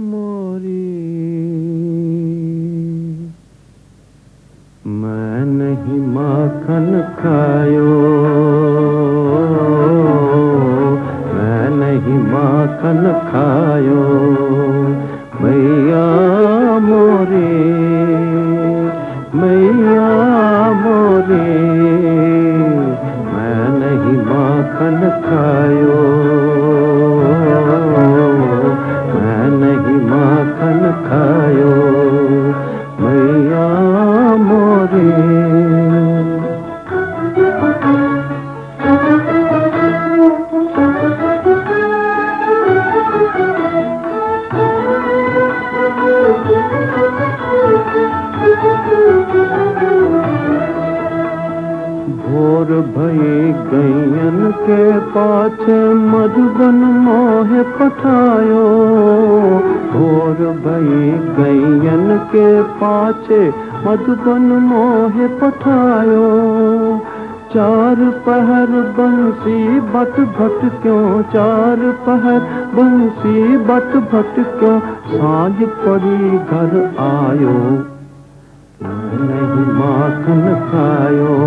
मोरी। मैं नहीं माखन मैं नहीं माखन मैया मोरी मैया मोरी। मैं नहीं माखन खायो। भोर भई गैयन के पाछे मधुबन मोह पठायो। भोर भई गैयन के पाछे मधुबन मोह पठायो। चार पहर बंसी बट भट क्यों? चार पहर बंसी बट भट क्यों? साँझ पड़ी, घर आयो। नहीं माखन खायो।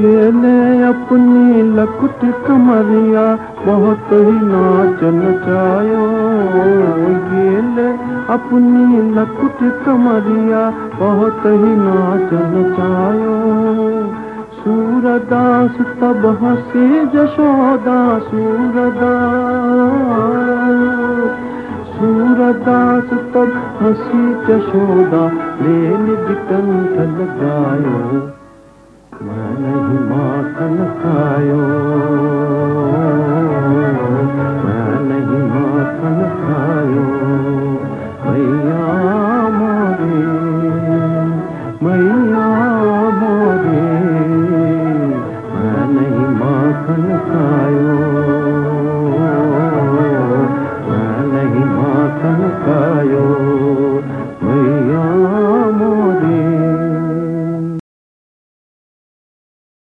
ये ले अपनी लकुट कमरिया बहुत ही नाच नचायो ये ले अपनी लकुट कमरिया बहुत ही नाच नचायो सूरदास तब हंसे जशोदा सूरदास। सूरदास तब हँसी जशोदा लेन बिकंठ लगायो मैं नहीं माखन खायो